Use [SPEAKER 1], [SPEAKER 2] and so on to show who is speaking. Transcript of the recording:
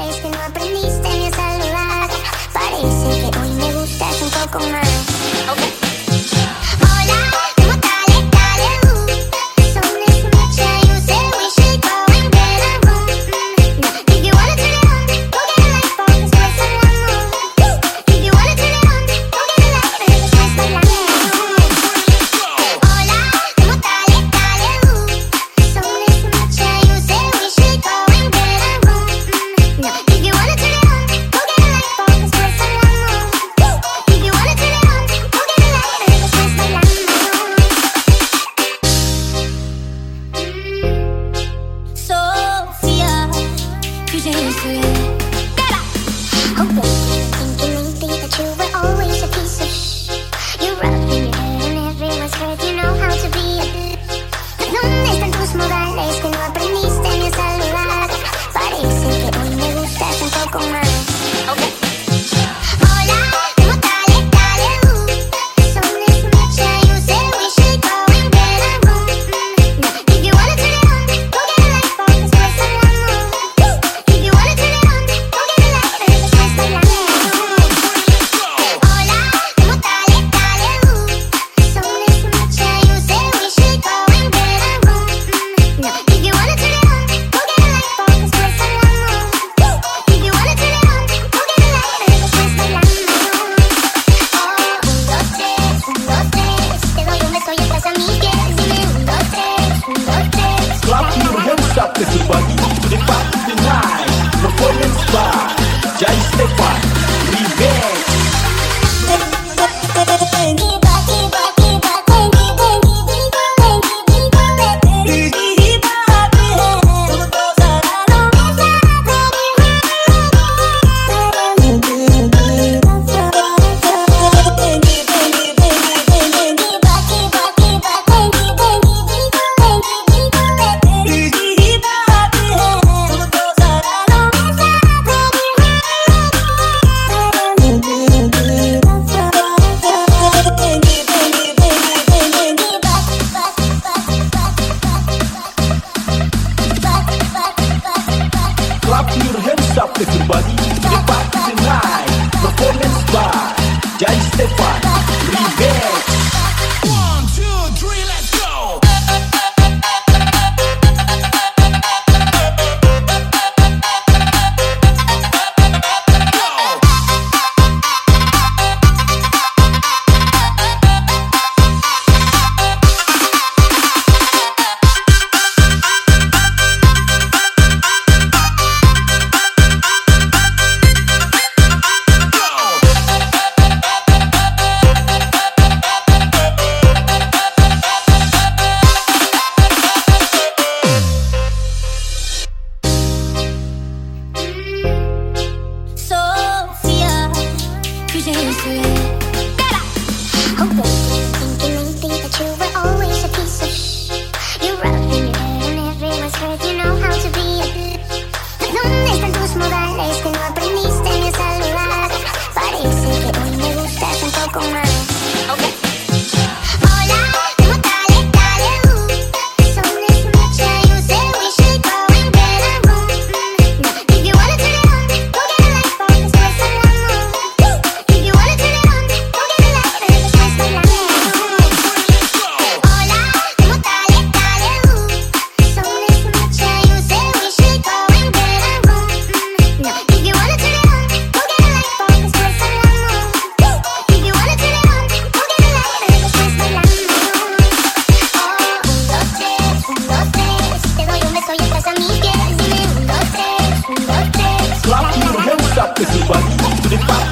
[SPEAKER 1] crees que no aprendiste a saludar? Parece que hoy me gustas un poco más. 遇见你是最 chasing
[SPEAKER 2] 这是一款